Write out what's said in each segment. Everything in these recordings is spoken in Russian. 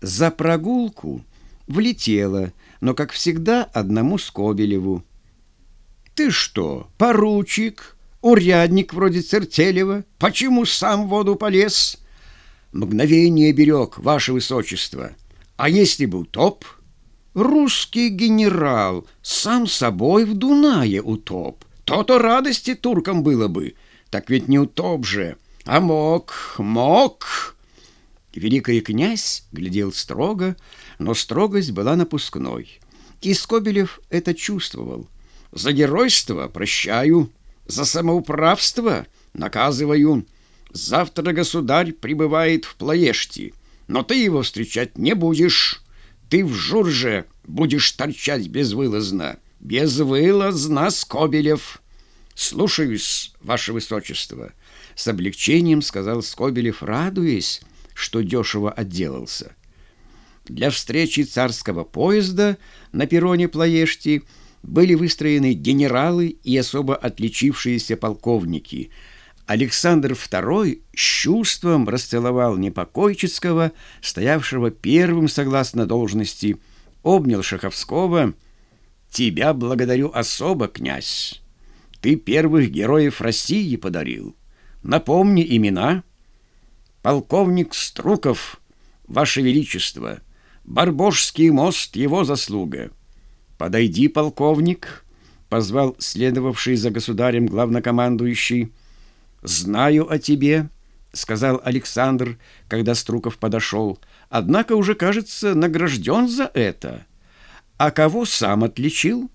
За прогулку влетела, но, как всегда, одному Скобелеву. «Ты что, поручик, урядник вроде Цертелева? Почему сам в воду полез?» «Мгновение берег, ваше высочество. А если бы утоп?» «Русский генерал сам собой в Дунае утоп. То-то радости туркам было бы. Так ведь не утоп же, а мог, мог!» Великий князь глядел строго, но строгость была напускной. И Скобелев это чувствовал. «За геройство прощаю, за самоуправство наказываю. Завтра государь прибывает в Плоешти, но ты его встречать не будешь. Ты в Журже будешь торчать безвылазно. Безвылазно, Скобелев!» «Слушаюсь, ваше высочество!» С облегчением сказал Скобелев, радуясь, что дешево отделался. Для встречи царского поезда на перроне Плоешти были выстроены генералы и особо отличившиеся полковники. Александр II с чувством расцеловал непокойческого, стоявшего первым согласно должности, обнял Шаховского. «Тебя благодарю особо, князь. Ты первых героев России подарил. Напомни имена» полковник Струков, Ваше Величество, Барбожский мост — его заслуга. Подойди, полковник, — позвал следовавший за государем главнокомандующий. Знаю о тебе, — сказал Александр, когда Струков подошел, однако уже, кажется, награжден за это. А кого сам отличил?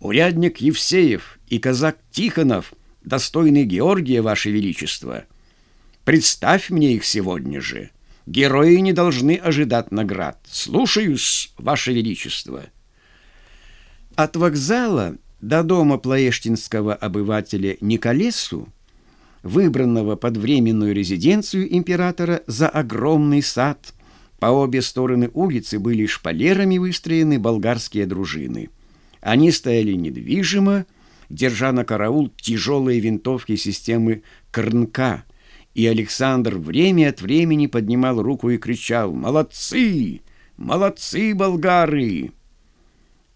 Урядник Евсеев и казак Тихонов, достойный Георгия, Ваше Величество — Представь мне их сегодня же. Герои не должны ожидать наград. Слушаюсь, Ваше Величество. От вокзала до дома плоештинского обывателя Николесу, выбранного под временную резиденцию императора за огромный сад, по обе стороны улицы были шпалерами выстроены болгарские дружины. Они стояли недвижимо, держа на караул тяжелые винтовки системы «Крнка», и Александр время от времени поднимал руку и кричал «Молодцы! Молодцы, болгары!»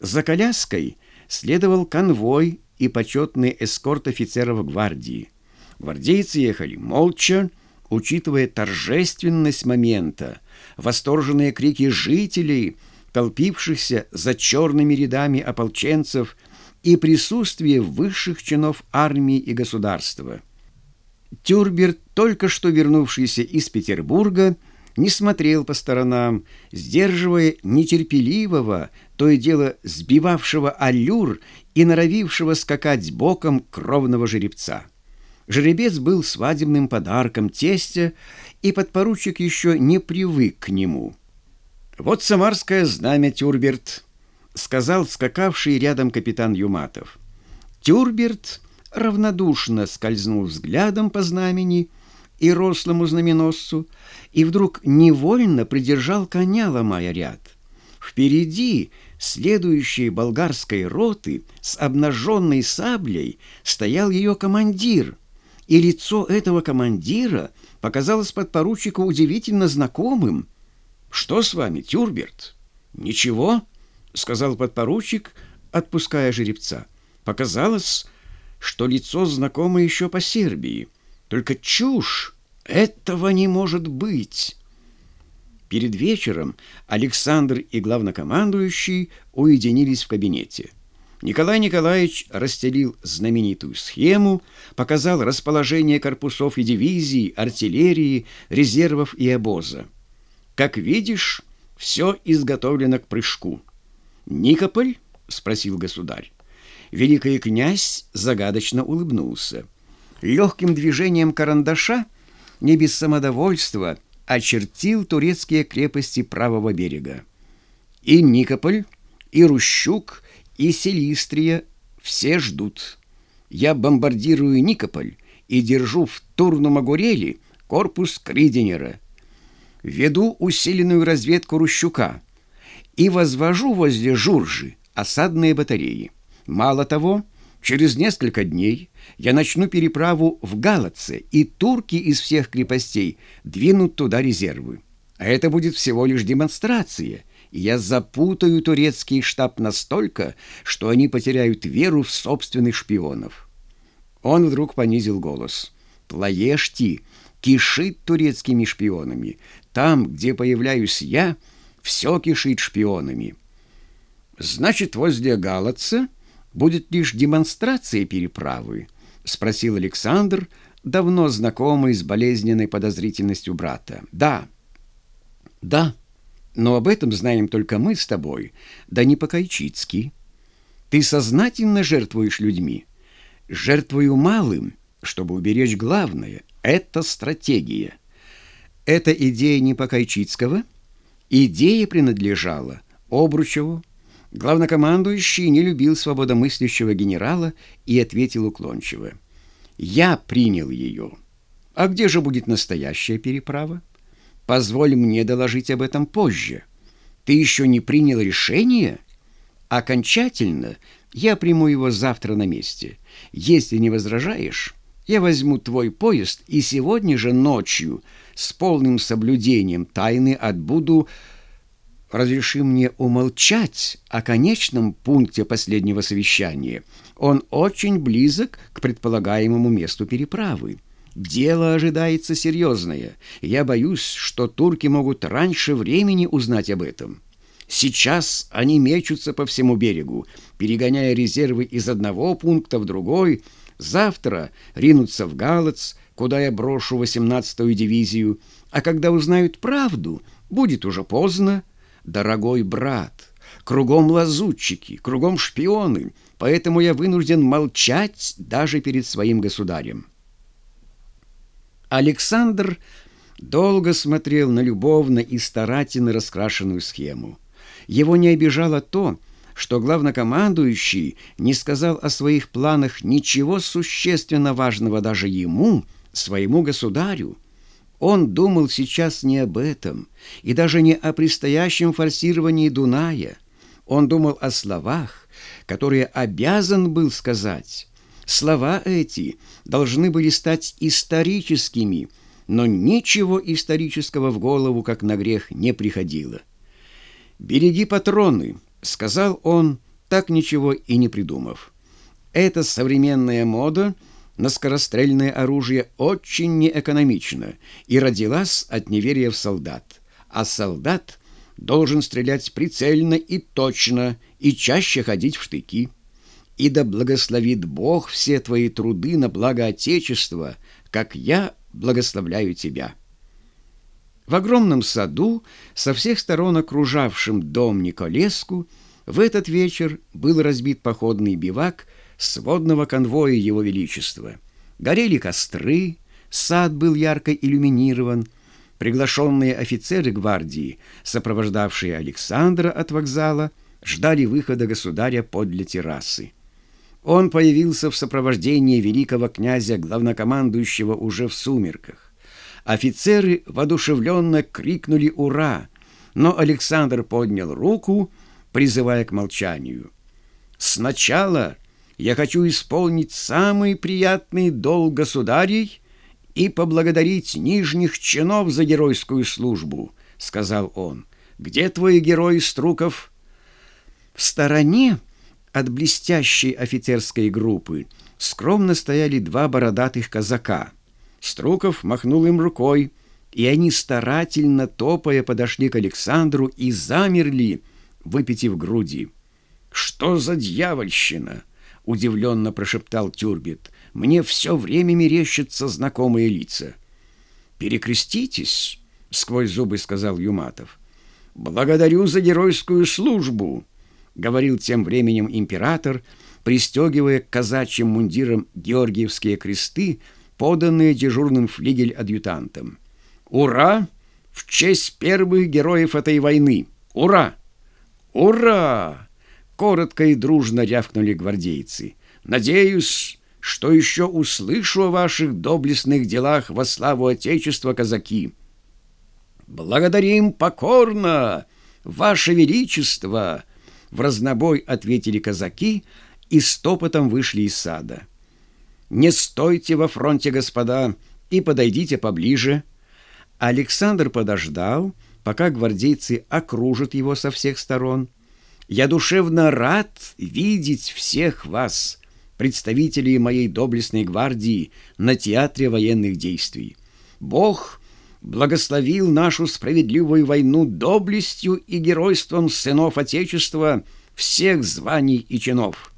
За коляской следовал конвой и почетный эскорт офицеров гвардии. Гвардейцы ехали молча, учитывая торжественность момента, восторженные крики жителей, толпившихся за черными рядами ополченцев и присутствие высших чинов армии и государства. Тюрберт, только что вернувшийся из Петербурга, не смотрел по сторонам, сдерживая нетерпеливого, то и дело сбивавшего аллюр и норовившего скакать боком кровного жеребца. Жеребец был свадебным подарком тестя, и подпоручик еще не привык к нему. «Вот самарское знамя, Тюрберт», — сказал скакавший рядом капитан Юматов. Тюрберт равнодушно скользнул взглядом по знамени и рослому знаменосцу, и вдруг невольно придержал коня, ломая ряд. Впереди следующей болгарской роты с обнаженной саблей стоял ее командир, и лицо этого командира показалось подпоручику удивительно знакомым. «Что с вами, Тюрберт?» «Ничего», — сказал подпоручик, отпуская жеребца. «Показалось, что лицо знакомо еще по Сербии. Только чушь! Этого не может быть! Перед вечером Александр и главнокомандующий уединились в кабинете. Николай Николаевич расстелил знаменитую схему, показал расположение корпусов и дивизий, артиллерии, резервов и обоза. Как видишь, все изготовлено к прыжку. «Никополь?» — спросил государь. Великий князь загадочно улыбнулся. Легким движением карандаша, не без самодовольства, очертил турецкие крепости правого берега. И Никополь, и Рущук, и Селистрия все ждут. Я бомбардирую Никополь и держу в Турну-Магуреле корпус Криденера. Веду усиленную разведку Рущука и возвожу возле Журжи осадные батареи. Мало того, через несколько дней я начну переправу в Галатце, и турки из всех крепостей двинут туда резервы. А это будет всего лишь демонстрация, и я запутаю турецкий штаб настолько, что они потеряют веру в собственных шпионов». Он вдруг понизил голос. «Тлаешти кишит турецкими шпионами. Там, где появляюсь я, все кишит шпионами». «Значит, возле Галатца будет лишь демонстрация переправы?» — спросил Александр, давно знакомый с болезненной подозрительностью брата. «Да». «Да, но об этом знаем только мы с тобой, да не по-кайчицки. Ты сознательно жертвуешь людьми. Жертвую малым, чтобы уберечь главное. Это стратегия. Это идея не Покайчицкого. Идея принадлежала Обручеву. Главнокомандующий не любил свободомыслящего генерала и ответил уклончиво. «Я принял ее. А где же будет настоящая переправа? Позволь мне доложить об этом позже. Ты еще не принял решение? Окончательно я приму его завтра на месте. Если не возражаешь, я возьму твой поезд и сегодня же ночью с полным соблюдением тайны отбуду разреши мне умолчать о конечном пункте последнего совещания. Он очень близок к предполагаемому месту переправы. Дело ожидается серьезное. Я боюсь, что турки могут раньше времени узнать об этом. Сейчас они мечутся по всему берегу, перегоняя резервы из одного пункта в другой. Завтра ринутся в Галац, куда я брошу 18-ю дивизию. А когда узнают правду, будет уже поздно. Дорогой брат, кругом лазутчики, кругом шпионы, поэтому я вынужден молчать даже перед своим государем. Александр долго смотрел на любовно и старательно раскрашенную схему. Его не обижало то, что главнокомандующий не сказал о своих планах ничего существенно важного даже ему, своему государю. Он думал сейчас не об этом и даже не о предстоящем форсировании Дуная. Он думал о словах, которые обязан был сказать. Слова эти должны были стать историческими, но ничего исторического в голову, как на грех, не приходило. «Береги патроны», — сказал он, так ничего и не придумав. «Это современная мода — на скорострельное оружие очень неэкономично и родилась от неверия в солдат. А солдат должен стрелять прицельно и точно, и чаще ходить в штыки. И да благословит Бог все твои труды на благо Отечества, как я благословляю тебя». В огромном саду, со всех сторон окружавшем дом Николеску, в этот вечер был разбит походный бивак – сводного конвоя Его Величества. Горели костры, сад был ярко иллюминирован, приглашенные офицеры гвардии, сопровождавшие Александра от вокзала, ждали выхода государя подле террасы. Он появился в сопровождении великого князя, главнокомандующего уже в сумерках. Офицеры воодушевленно крикнули «Ура!», но Александр поднял руку, призывая к молчанию. «Сначала я хочу исполнить самый приятный долг государей и поблагодарить нижних чинов за геройскую службу», — сказал он. «Где твой герой, Струков?» В стороне от блестящей офицерской группы скромно стояли два бородатых казака. Струков махнул им рукой, и они старательно топая подошли к Александру и замерли, выпитив груди. «Что за дьявольщина?» — удивленно прошептал Тюрбит. «Мне все время мерещатся знакомые лица». «Перекреститесь», — сквозь зубы сказал Юматов. «Благодарю за геройскую службу», — говорил тем временем император, пристегивая к казачьим мундирам георгиевские кресты, поданные дежурным флигель-адъютантом. «Ура! В честь первых героев этой войны! Ура! Ура!» Коротко и дружно рявкнули гвардейцы. «Надеюсь, что еще услышу о ваших доблестных делах во славу Отечества, казаки!» «Благодарим покорно, Ваше Величество!» В разнобой ответили казаки и стопотом вышли из сада. «Не стойте во фронте, господа, и подойдите поближе». Александр подождал, пока гвардейцы окружат его со всех сторон. Я душевно рад видеть всех вас, представителей моей доблестной гвардии, на театре военных действий. Бог благословил нашу справедливую войну доблестью и геройством сынов Отечества всех званий и чинов.